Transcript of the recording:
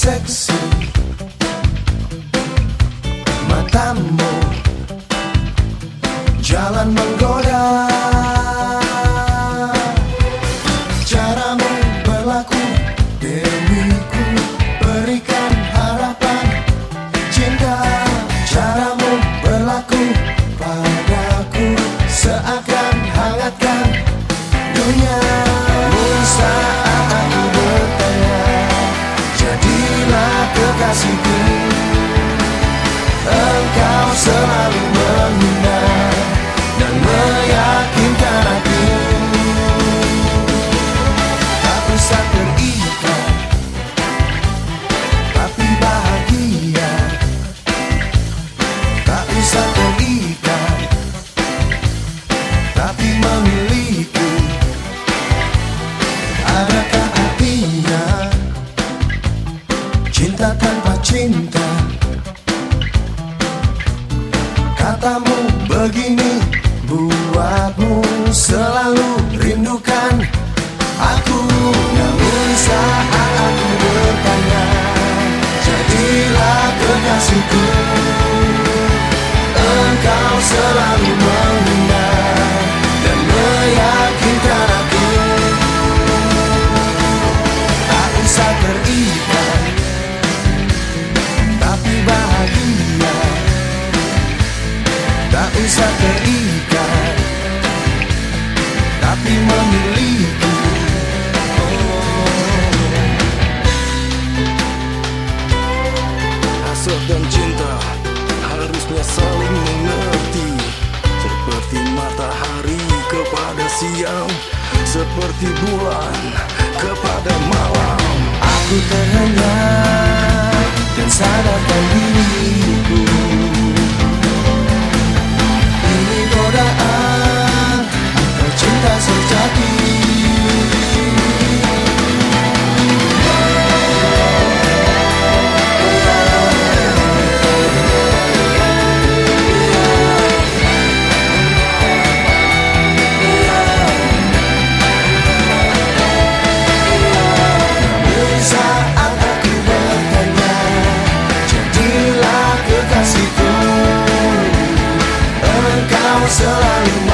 seksi. Matamu Jalan menggoda. Caramu berlaku Demiku berikan harapan Cinta. Caramu berlaku kekasihku Cinta tanpa cinta. Katamu begini Buatmu selalu rindukan Aku. Namun saat aku bertanya Jadilah kekasihku Engkau selalu bisa terikat Tapi memiliki oh. Dan cinta harusnya saling mengerti. Seperti matahari kepada siang Seperti bulan kepada malam. Aku terhenyak dan sadarkan diri. So I